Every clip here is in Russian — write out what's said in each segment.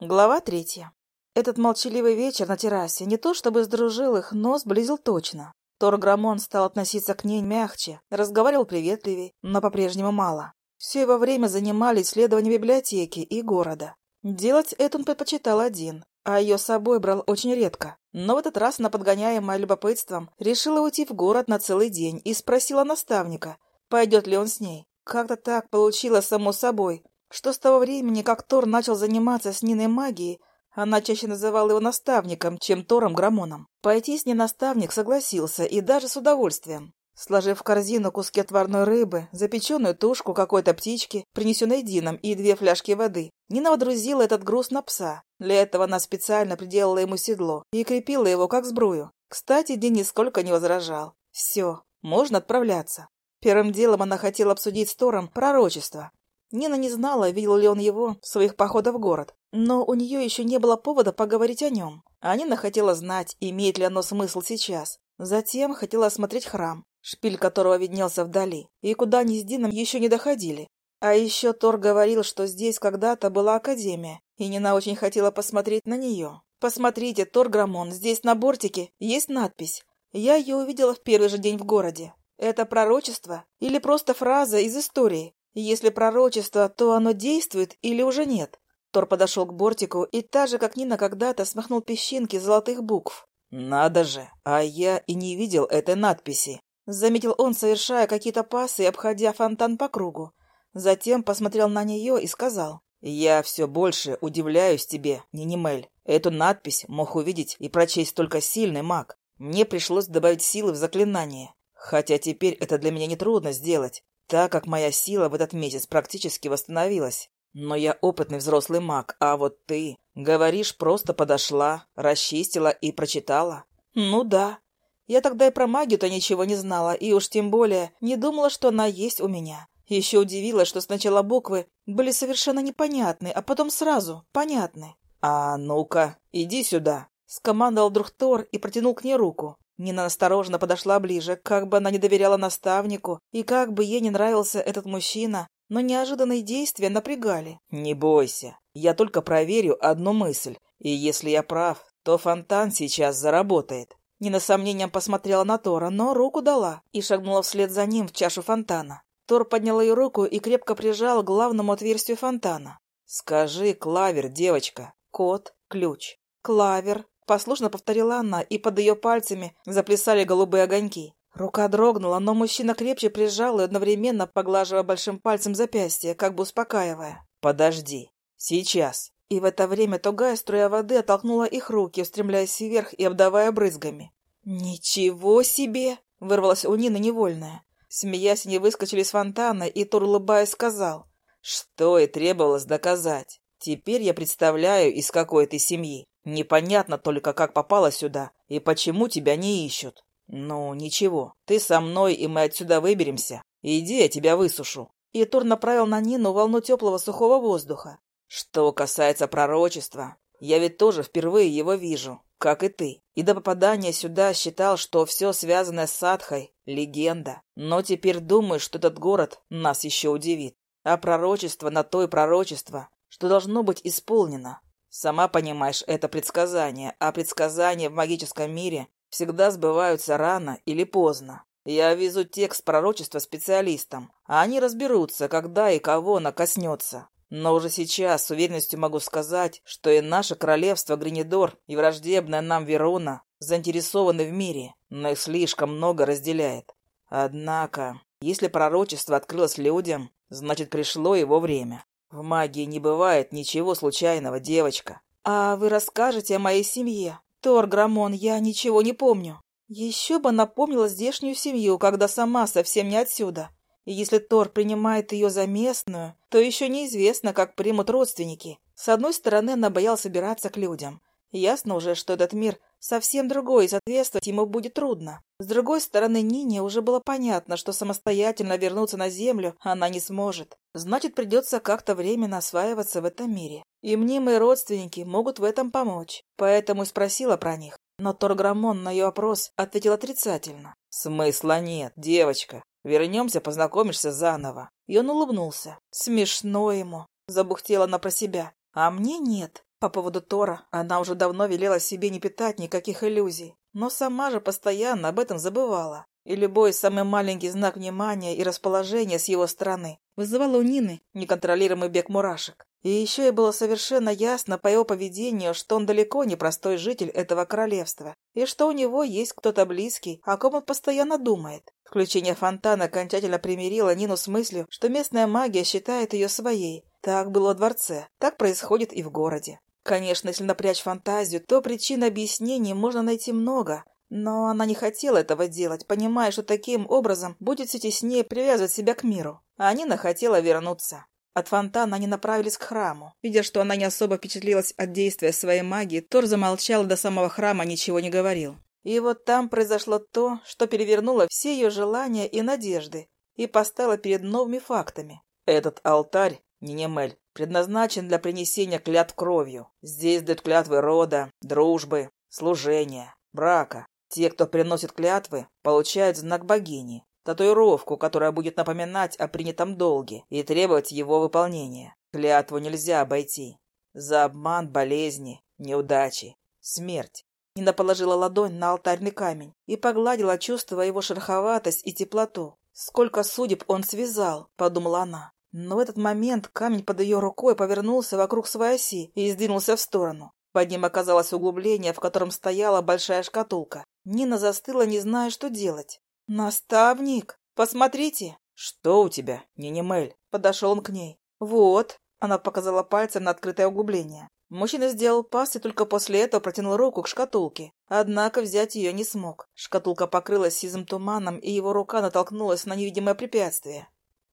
Глава третья. Этот молчаливый вечер на террасе не то чтобы сдружил их, но сблизил точно. Тор Грамон стал относиться к ней мягче, разговаривал приветливее, но по-прежнему мало. Все его время занимали исследования библиотеки и города. Делать это он предпочитал один, а ее с собой брал очень редко. Но в этот раз она, подгоняемая любопытством, решила уйти в город на целый день и спросила наставника, пойдет ли он с ней. Как-то так получилось само собой, что с того времени, как Тор начал заниматься с Ниной магией, она чаще называла его наставником, чем Тором Грамоном. Пойти с ней наставник согласился, и даже с удовольствием. Сложив в корзину куски отварной рыбы, запеченную тушку какой-то птички, принесенной Дином, и две фляжки воды, Нина водрузила этот груз на пса. Для этого она специально приделала ему седло и крепила его как сбрую. Кстати, Дин нисколько не возражал. Все, можно отправляться. Первым делом она хотела обсудить с Тором пророчество. Нина не знала, видел ли он его в своих походах в город, но у нее еще не было повода поговорить о нем. А Нина хотела знать, имеет ли оно смысл сейчас. Затем хотела осмотреть храм, шпиль которого виднелся вдали, и куда они с Дином еще не доходили. А еще Тор говорил, что здесь когда-то была академия, и Нина очень хотела посмотреть на нее. «Посмотрите, Тор Грамон, здесь на бортике есть надпись. Я ее увидела в первый же день в городе. Это пророчество или просто фраза из истории? Если пророчество, то оно действует или уже нет? Тор подошел к бортику и так же, как Нина когда-то, смахнул песчинки золотых букв. «Надо же, а я и не видел этой надписи», — заметил он, совершая какие-то пасы и обходя фонтан по кругу. Затем посмотрел на нее и сказал. «Я все больше удивляюсь тебе, Нинимель. Эту надпись мог увидеть и прочесть только сильный маг. Мне пришлось добавить силы в заклинание. Хотя теперь это для меня нетрудно сделать так как моя сила в этот месяц практически восстановилась. Но я опытный взрослый маг, а вот ты, говоришь, просто подошла, расчистила и прочитала. Ну да. Я тогда и про магию-то ничего не знала, и уж тем более не думала, что она есть у меня. Еще удивилась, что сначала буквы были совершенно непонятны, а потом сразу понятны. «А ну-ка, иди сюда!» — скомандовал вдруг Тор и протянул к ней руку. Нина осторожно подошла ближе, как бы она не доверяла наставнику, и как бы ей не нравился этот мужчина, но неожиданные действия напрягали. «Не бойся, я только проверю одну мысль, и если я прав, то фонтан сейчас заработает». Нина сомнением посмотрела на Тора, но руку дала и шагнула вслед за ним в чашу фонтана. Тор поднял ее руку и крепко прижал к главному отверстию фонтана. «Скажи, Клавер, девочка». «Кот, ключ, Клавер, Послушно повторила она, и под ее пальцами заплясали голубые огоньки. Рука дрогнула, но мужчина крепче прижал и одновременно поглаживая большим пальцем запястье, как бы успокаивая. «Подожди. Сейчас». И в это время тугая струя воды оттолкнула их руки, устремляясь вверх и обдавая брызгами. «Ничего себе!» — вырвалась у Нины невольная. Смеясь, они выскочили из фонтана, и Тур, улыбаясь, сказал. «Что и требовалось доказать. Теперь я представляю, из какой ты семьи. Непонятно только, как попала сюда и почему тебя не ищут. Ну, ничего, ты со мной, и мы отсюда выберемся. Иди, я тебя высушу. И Тур направил на Нину волну теплого сухого воздуха. Что касается пророчества, я ведь тоже впервые его вижу, как и ты. И до попадания сюда считал, что все связанное с Садхой — легенда. Но теперь думаю, что этот город нас еще удивит. А пророчество на то и пророчество, что должно быть исполнено. Сама понимаешь, это предсказание, а предсказания в магическом мире всегда сбываются рано или поздно. Я везу текст пророчества специалистам, а они разберутся, когда и кого она коснется. Но уже сейчас с уверенностью могу сказать, что и наше королевство Гринидор, и враждебная нам Верона заинтересованы в мире, но их слишком много разделяет. Однако, если пророчество открылось людям, значит пришло его время. В магии не бывает ничего случайного, девочка. А вы расскажете о моей семье? Тор Грамон, я ничего не помню. Еще бы напомнила здешнюю семью, когда сама совсем не отсюда. И если Тор принимает ее за местную, то еще неизвестно, как примут родственники. С одной стороны, она боялась собираться к людям. Ясно уже, что этот мир совсем другой, соответствовать ему будет трудно. С другой стороны, Нине уже было понятно, что самостоятельно вернуться на Землю она не сможет. Значит, придется как-то временно осваиваться в этом мире. И мнимые родственники могут в этом помочь. Поэтому и спросила про них. Но Торграмон на ее вопрос ответил отрицательно. «Смысла нет, девочка. Вернемся, познакомишься заново». И он улыбнулся. Смешно ему. Забухтела она про себя. А мне нет. По поводу Тора она уже давно велела себе не питать никаких иллюзий, но сама же постоянно об этом забывала. И любой самый маленький знак внимания и расположения с его стороны вызывал у Нины неконтролируемый бег мурашек. И еще ей было совершенно ясно по его поведению, что он далеко не простой житель этого королевства, и что у него есть кто-то близкий, о ком он постоянно думает. Включение фонтана окончательно примирило Нину с мыслью, что местная магия считает ее своей. Так было в дворце, так происходит и в городе. Конечно, если напрячь фантазию, то причин объяснений можно найти много, но она не хотела этого делать, понимая, что таким образом будет все теснее привязывать себя к миру. А Нина хотела вернуться. От фонтана они направились к храму. Видя, что она не особо впечатлилась от действия своей магии, Тор замолчал и до самого храма ничего не говорил. И вот там произошло то, что перевернуло все ее желания и надежды и поставило перед новыми фактами. Этот алтарь, Нинемель, предназначен для принесения клятв кровью. Здесь дают клятвы рода, дружбы, служения, брака. Те, кто приносит клятвы, получают знак богини, татуировку, которая будет напоминать о принятом долге и требовать его выполнения. Клятву нельзя обойти. За обман, болезни, неудачи, смерть. Нина положила ладонь на алтарный камень и погладила, чувствуя его шероховатость и теплоту. «Сколько судеб он связал!» — подумала она. Но в этот момент камень под ее рукой повернулся вокруг своей оси и сдвинулся в сторону. Под ним оказалось углубление, в котором стояла большая шкатулка. Нина застыла, не зная, что делать. «Наставник, посмотрите!» «Что у тебя, Нинемель?» Подошел он к ней. «Вот!» Она показала пальцем на открытое углубление. Мужчина сделал пас и только после этого протянул руку к шкатулке. Однако взять ее не смог. Шкатулка покрылась сизым туманом, и его рука натолкнулась на невидимое препятствие.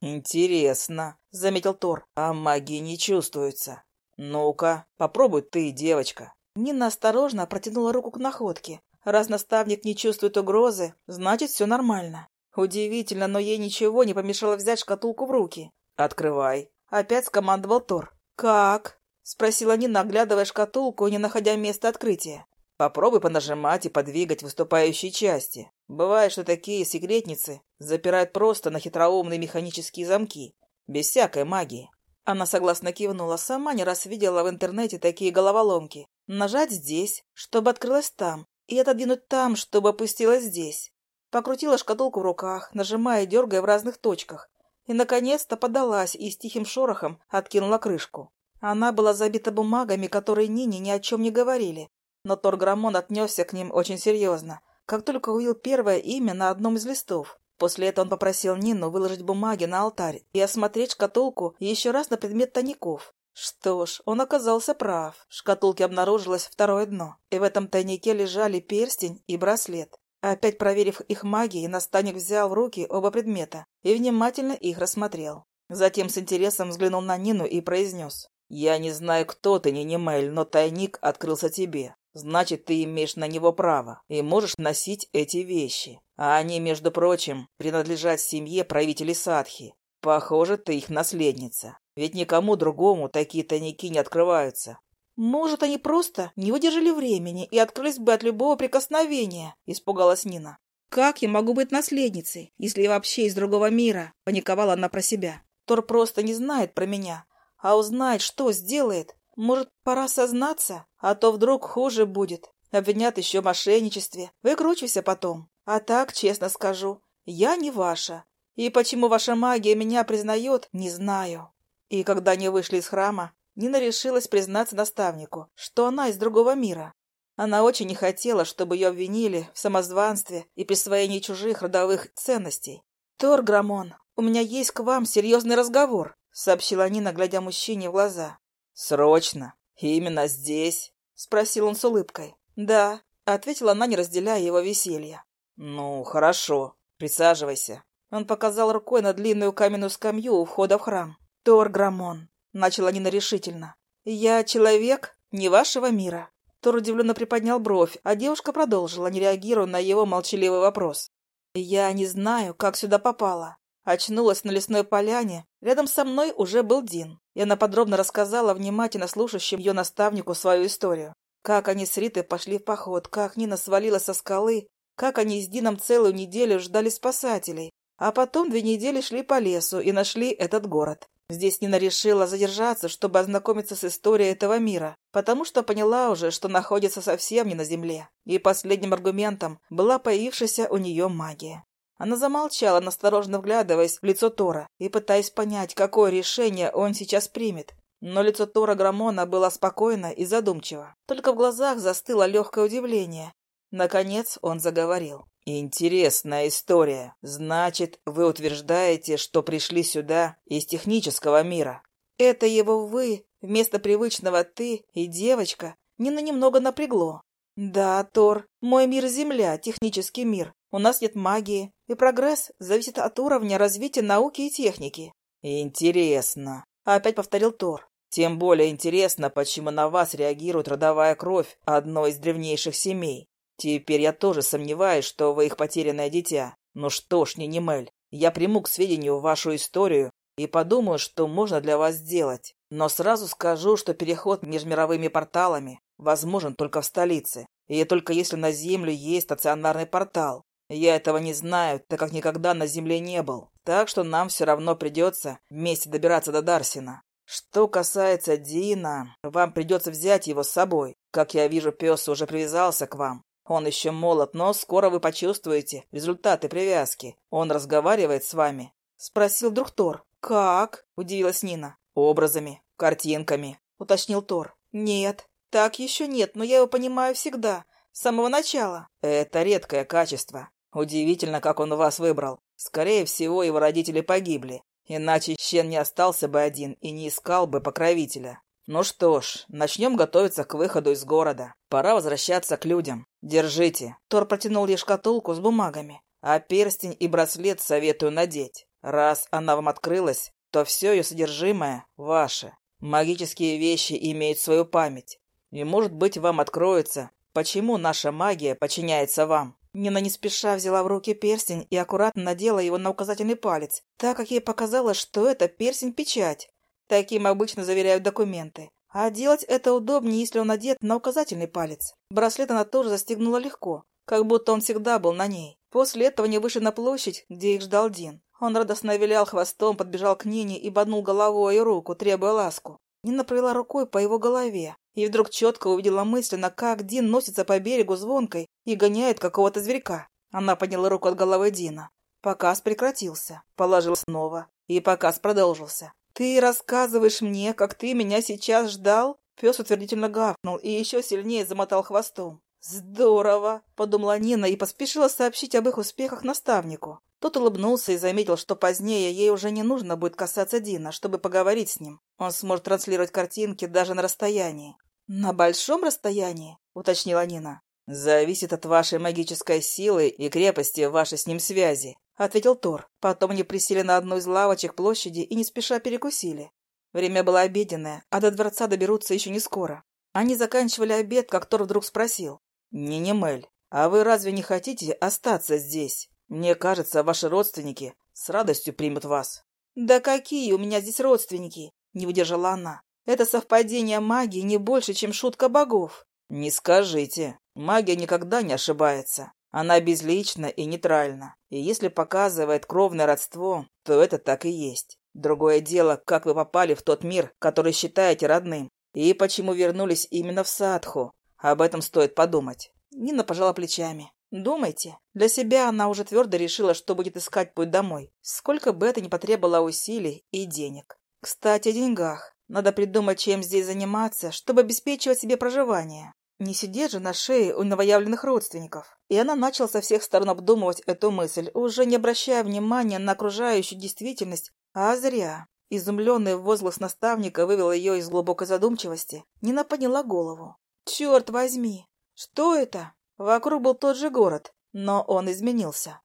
«Интересно», — заметил Тор, — «а магии не чувствуется. Ну-ка, попробуй ты, девочка». Нина осторожно протянула руку к находке, Раз наставник не чувствует угрозы, значит, все нормально. Удивительно, но ей ничего не помешало взять шкатулку в руки. «Открывай», — опять скомандовал Тор. «Как?» — спросила Нина, оглядывая шкатулку, не находя места открытия. «Попробуй понажимать и подвигать выступающие части. Бывает, что такие секретницы запирают просто на хитроумные механические замки, без всякой магии». Она согласно кивнула, сама не раз видела в интернете такие головоломки. Нажать здесь, чтобы открылось там, и отодвинуть там, чтобы опустилась здесь. Покрутила шкатулку в руках, нажимая и дергая в разных точках. И, наконец-то, подалась и с тихим шорохом откинула крышку. Она была забита бумагами, которые Нине ни о чем не говорили. Но Торграмон отнесся к ним очень серьезно, как только увидел первое имя на одном из листов. После этого он попросил Нину выложить бумаги на алтарь и осмотреть шкатулку еще раз на предмет тайников. Что ж, он оказался прав. В шкатулке обнаружилось второе дно, и в этом тайнике лежали перстень и браслет. Опять проверив их магией, наставник взял в руки оба предмета и внимательно их рассмотрел. Затем с интересом взглянул на Нину и произнес. «Я не знаю, кто ты, Нинимель, но тайник открылся тебе. Значит, ты имеешь на него право и можешь носить эти вещи. А они, между прочим, принадлежат семье правителей Садхи. Похоже, ты их наследница. Ведь никому другому такие тайники не открываются. Может, они просто не выдержали времени и открылись бы от любого прикосновения, испугалась Нина. Как я могу быть наследницей, если я вообще из другого мира? Паниковала она про себя. Тор просто не знает про меня. А узнает, что сделает. Может, пора сознаться? А то вдруг хуже будет. Обвинят еще в мошенничестве. Выкручивайся потом. А так, честно скажу, я не ваша. И почему ваша магия меня признает, не знаю. И когда они вышли из храма, Нина решилась признаться наставнику, что она из другого мира. Она очень не хотела, чтобы ее обвинили в самозванстве и присвоении чужих родовых ценностей. «Тор Грамон, у меня есть к вам серьезный разговор», — сообщила Нина, глядя мужчине в глаза. «Срочно? Именно здесь?» — спросил он с улыбкой. «Да», — ответила она, не разделяя его веселья. «Ну, хорошо. Присаживайся». Он показал рукой на длинную каменную скамью у входа в храм. «Тор Грамон», — начала Нина решительно, — «я человек не вашего мира». Тор удивленно приподнял бровь, а девушка продолжила, не реагируя на его молчаливый вопрос. «Я не знаю, как сюда попала. Очнулась на лесной поляне. Рядом со мной уже был Дин. И она подробно рассказала внимательно слушающим ее наставнику свою историю. Как они с Ритой пошли в поход, как Нина свалилась со скалы, как они с Дином целую неделю ждали спасателей, а потом две недели шли по лесу и нашли этот город. Здесь Нина решила задержаться, чтобы ознакомиться с историей этого мира, потому что поняла уже, что находится совсем не на Земле. И последним аргументом была появившаяся у нее магия. Она замолчала, насторожно вглядываясь в лицо Тора и пытаясь понять, какое решение он сейчас примет. Но лицо Тора Грамона было спокойно и задумчиво. Только в глазах застыло легкое удивление. Наконец он заговорил. «Интересная история. Значит, вы утверждаете, что пришли сюда из технического мира?» «Это его «вы» вместо привычного «ты» и «девочка» Нина немного напрягло. «Да, Тор, мой мир — Земля, технический мир. У нас нет магии, и прогресс зависит от уровня развития науки и техники». «Интересно», — опять повторил Тор. «Тем более интересно, почему на вас реагирует родовая кровь одной из древнейших семей. Теперь я тоже сомневаюсь, что вы их потерянное дитя. Ну что ж, Нинимель, я приму к сведению вашу историю и подумаю, что можно для вас сделать. Но сразу скажу, что переход межмировыми порталами возможен только в столице. И только если на Землю есть стационарный портал. Я этого не знаю, так как никогда на Земле не был. Так что нам все равно придется вместе добираться до Дарсина. Что касается Дина, вам придется взять его с собой. Как я вижу, пес уже привязался к вам. Он еще молод, но скоро вы почувствуете результаты привязки. Он разговаривает с вами?» — спросил друг Тор. «Как?» — удивилась Нина. «Образами, картинками», — уточнил Тор. «Нет, так еще нет, но я его понимаю всегда, с самого начала». «Это редкое качество. Удивительно, как он вас выбрал. Скорее всего, его родители погибли. Иначе Щен не остался бы один и не искал бы покровителя. Ну что ж, начнем готовиться к выходу из города. Пора возвращаться к людям. Держите. Тор протянул ей шкатулку с бумагами. А перстень и браслет советую надеть. Раз она вам открылась, то все ее содержимое ваше. Магические вещи имеют свою память. И, может быть, вам откроется, почему наша магия подчиняется вам. Нина не спеша взяла в руки перстень и аккуратно надела его на указательный палец, так как ей показалось, что это перстень-печать. Таким обычно заверяют документы. А делать это удобнее, если он одет на указательный палец. Браслет она тоже застегнула легко, как будто он всегда был на ней. После этого они вышли на площадь, где их ждал Дин. Он радостно вилял хвостом, подбежал к Нине и боднул головой и руку, требуя ласку. Нина провела рукой по его голове и вдруг четко увидела мысленно, как Дин носится по берегу звонкой и гоняет какого-то зверька. Она подняла руку от головы Дина. Показ прекратился. Положила снова. И показ продолжился. «Ты рассказываешь мне, как ты меня сейчас ждал?» Пес утвердительно гавкнул и еще сильнее замотал хвостом. «Здорово!» — подумала Нина и поспешила сообщить об их успехах наставнику. Тот улыбнулся и заметил, что позднее ей уже не нужно будет касаться Дина, чтобы поговорить с ним. Он сможет транслировать картинки даже на расстоянии. «На большом расстоянии?» — уточнила Нина. «Зависит от вашей магической силы и крепости вашей с ним связи», — ответил Тор. Потом они присели на одну из лавочек площади и не спеша перекусили. Время было обеденное, а до дворца доберутся еще не скоро. Они заканчивали обед, как Тор вдруг спросил. «Не-не, а вы разве не хотите остаться здесь? Мне кажется, ваши родственники с радостью примут вас». «Да какие у меня здесь родственники?» — не выдержала она. «Это совпадение магии не больше, чем шутка богов». «Не скажите. Магия никогда не ошибается. Она безлична и нейтральна. И если показывает кровное родство, то это так и есть. Другое дело, как вы попали в тот мир, который считаете родным. И почему вернулись именно в Садху. Об этом стоит подумать. Нина пожала плечами. Думайте. Для себя она уже твердо решила, что будет искать путь домой. Сколько бы это ни потребовало усилий и денег. Кстати, о деньгах. Надо придумать, чем здесь заниматься, чтобы обеспечивать себе проживание. Не сидеть же на шее у новоявленных родственников. И она начала со всех сторон обдумывать эту мысль, уже не обращая внимания на окружающую действительность, а зря. Изумленный возглас наставника вывел ее из глубокой задумчивости. Нина подняла голову. «Черт возьми! Что это?» Вокруг был тот же город, но он изменился.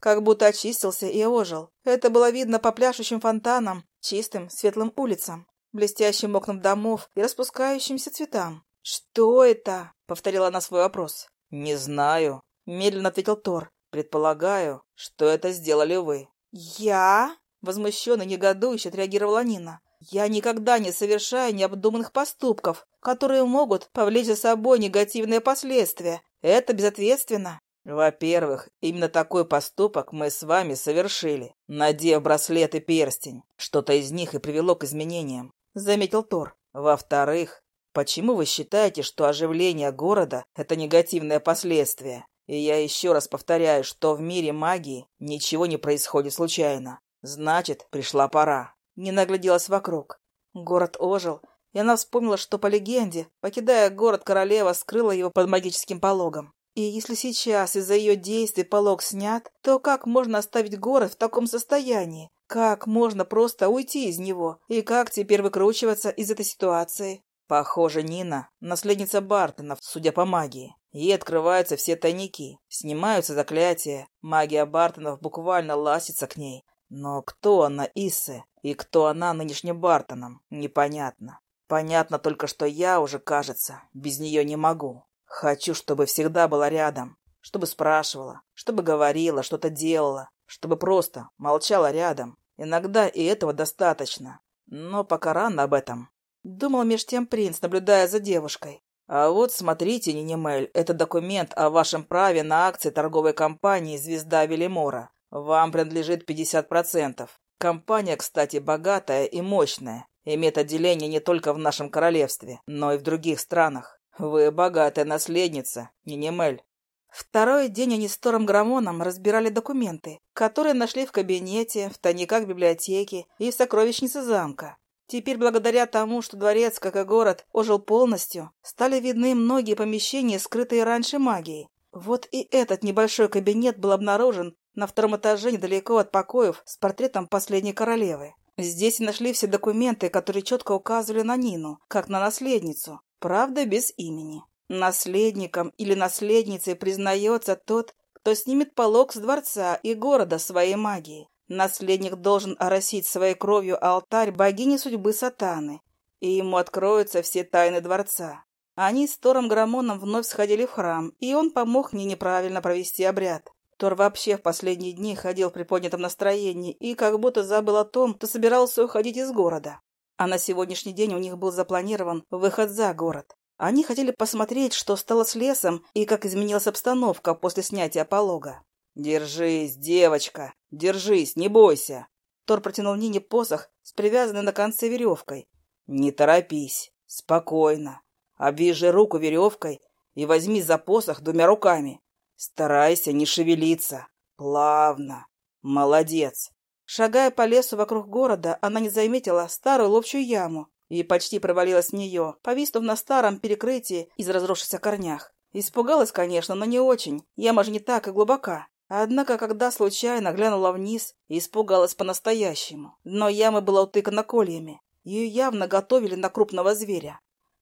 Как будто очистился и ожил. Это было видно по пляшущим фонтанам, чистым, светлым улицам блестящим окнам домов и распускающимся цветам. «Что это?» — повторила она свой вопрос. «Не знаю», — медленно ответил Тор. «Предполагаю, что это сделали вы». «Я?» — возмущенно негодующе отреагировала Нина. «Я никогда не совершаю необдуманных поступков, которые могут повлечь за собой негативные последствия. Это безответственно». Во-первых, именно такой поступок мы с вами совершили, надев браслет и перстень. Что-то из них и привело к изменениям, — заметил Тор. Во-вторых, почему вы считаете, что оживление города — это негативное последствие? И я еще раз повторяю, что в мире магии ничего не происходит случайно. Значит, пришла пора. Не нагляделась вокруг. Город ожил, и она вспомнила, что по легенде, покидая город, королева скрыла его под магическим пологом. И если сейчас из-за ее действий полог снят, то как можно оставить город в таком состоянии? Как можно просто уйти из него? И как теперь выкручиваться из этой ситуации? Похоже, Нина — наследница Бартонов, судя по магии. Ей открываются все тайники, снимаются заклятия. Магия Бартонов буквально ластится к ней. Но кто она Иссе и кто она нынешним Бартоном, непонятно. Понятно только, что я уже, кажется, без нее не могу. Хочу, чтобы всегда была рядом, чтобы спрашивала, чтобы говорила, что-то делала, чтобы просто молчала рядом. Иногда и этого достаточно. Но пока рано об этом. Думал меж тем принц, наблюдая за девушкой. А вот смотрите, Нинимель, это документ о вашем праве на акции торговой компании «Звезда Велимора». Вам принадлежит 50%. Компания, кстати, богатая и мощная. Имеет отделение не только в нашем королевстве, но и в других странах. «Вы богатая наследница, Нинимель». Второй день они с Тором Грамоном разбирали документы, которые нашли в кабинете, в тайниках библиотеки и в сокровищнице замка. Теперь, благодаря тому, что дворец, как и город, ожил полностью, стали видны многие помещения, скрытые раньше магией. Вот и этот небольшой кабинет был обнаружен на втором этаже недалеко от покоев с портретом последней королевы. Здесь нашли все документы, которые четко указывали на Нину, как на наследницу, правда без имени. Наследником или наследницей признается тот, кто снимет полог с дворца и города своей магии. Наследник должен оросить своей кровью алтарь богини судьбы Сатаны, и ему откроются все тайны дворца. Они с Тором Грамоном вновь сходили в храм, и он помог мне неправильно провести обряд. Тор вообще в последние дни ходил в приподнятом настроении и как будто забыл о том, что собирался уходить из города. А на сегодняшний день у них был запланирован выход за город. Они хотели посмотреть, что стало с лесом и как изменилась обстановка после снятия полога. «Держись, девочка, держись, не бойся!» Тор протянул Нине посох с привязанной на конце веревкой. «Не торопись, спокойно. Обвяжи руку веревкой и возьми за посох двумя руками. Старайся не шевелиться. Плавно. Молодец. Шагая по лесу вокруг города, она не заметила старую ловчую яму и почти провалилась в нее, повиснув на старом перекрытии из разросшихся корнях. Испугалась, конечно, но не очень. Яма же не так и глубока. Однако, когда случайно глянула вниз, испугалась по-настоящему. Дно ямы было утыкано кольями. Ее явно готовили на крупного зверя.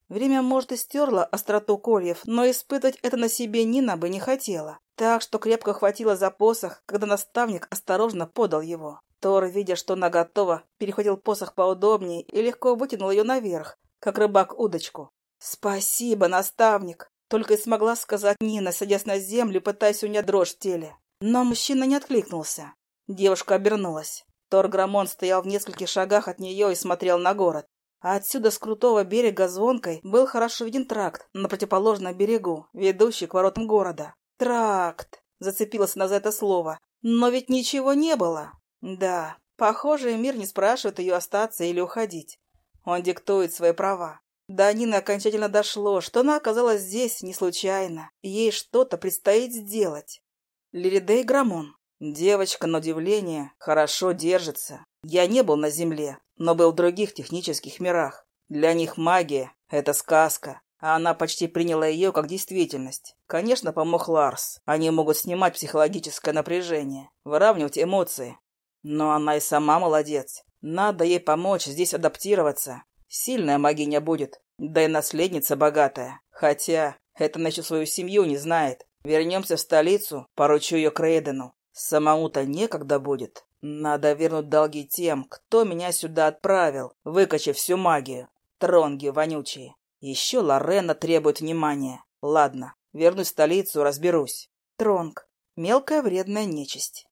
Время, может, и стерло остроту кольев, но испытывать это на себе Нина бы не хотела. Так что крепко хватило за посох, когда наставник осторожно подал его. Тор, видя, что она готова, перехватил посох поудобнее и легко вытянул ее наверх, как рыбак удочку. «Спасибо, наставник!» Только и смогла сказать Нина, садясь на землю, пытаясь унять дрожь в теле. Но мужчина не откликнулся. Девушка обернулась. Тор Грамон стоял в нескольких шагах от нее и смотрел на город. А отсюда с крутого берега звонкой был хорошо виден тракт на противоположном берегу, ведущий к воротам города. «Тракт!» — зацепилась она за это слово. «Но ведь ничего не было!» Да, похоже, мир не спрашивает ее остаться или уходить. Он диктует свои права. До Нины окончательно дошло, что она оказалась здесь не случайно. Ей что-то предстоит сделать. Лиридей Грамон. Девочка, на удивление, хорошо держится. Я не был на Земле, но был в других технических мирах. Для них магия — это сказка, а она почти приняла ее как действительность. Конечно, помог Ларс. Они могут снимать психологическое напряжение, выравнивать эмоции, но она и сама молодец. Надо ей помочь здесь адаптироваться. Сильная магиня будет, да и наследница богатая. Хотя это еще свою семью не знает. Вернемся в столицу, поручу ее Крейдену. Самому-то некогда будет. Надо вернуть долги тем, кто меня сюда отправил, выкачав всю магию. Тронги вонючие. Еще Лорена требует внимания. Ладно, вернусь в столицу, разберусь. Тронг. Мелкая вредная нечисть.